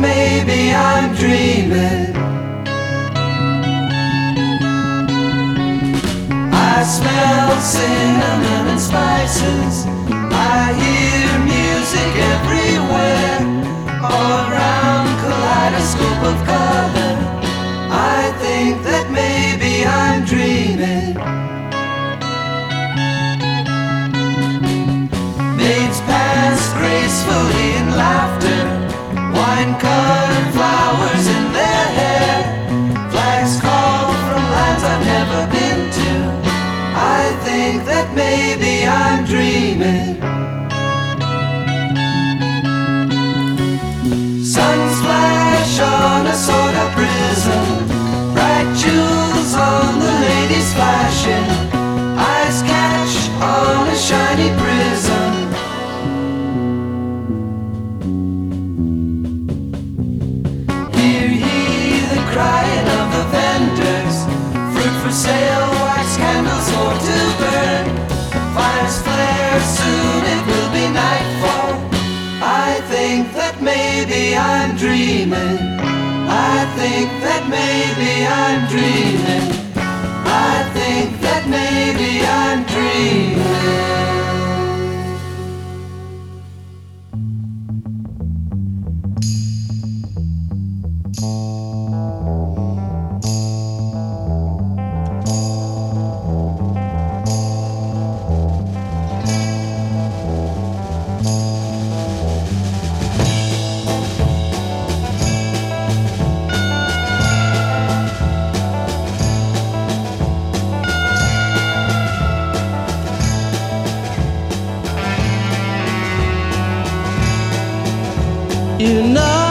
maybe I'm dreaming. I smell cinnamon and spices. I'm dreaming. I think that maybe I'm dreaming. I think that maybe I'm dreaming. You know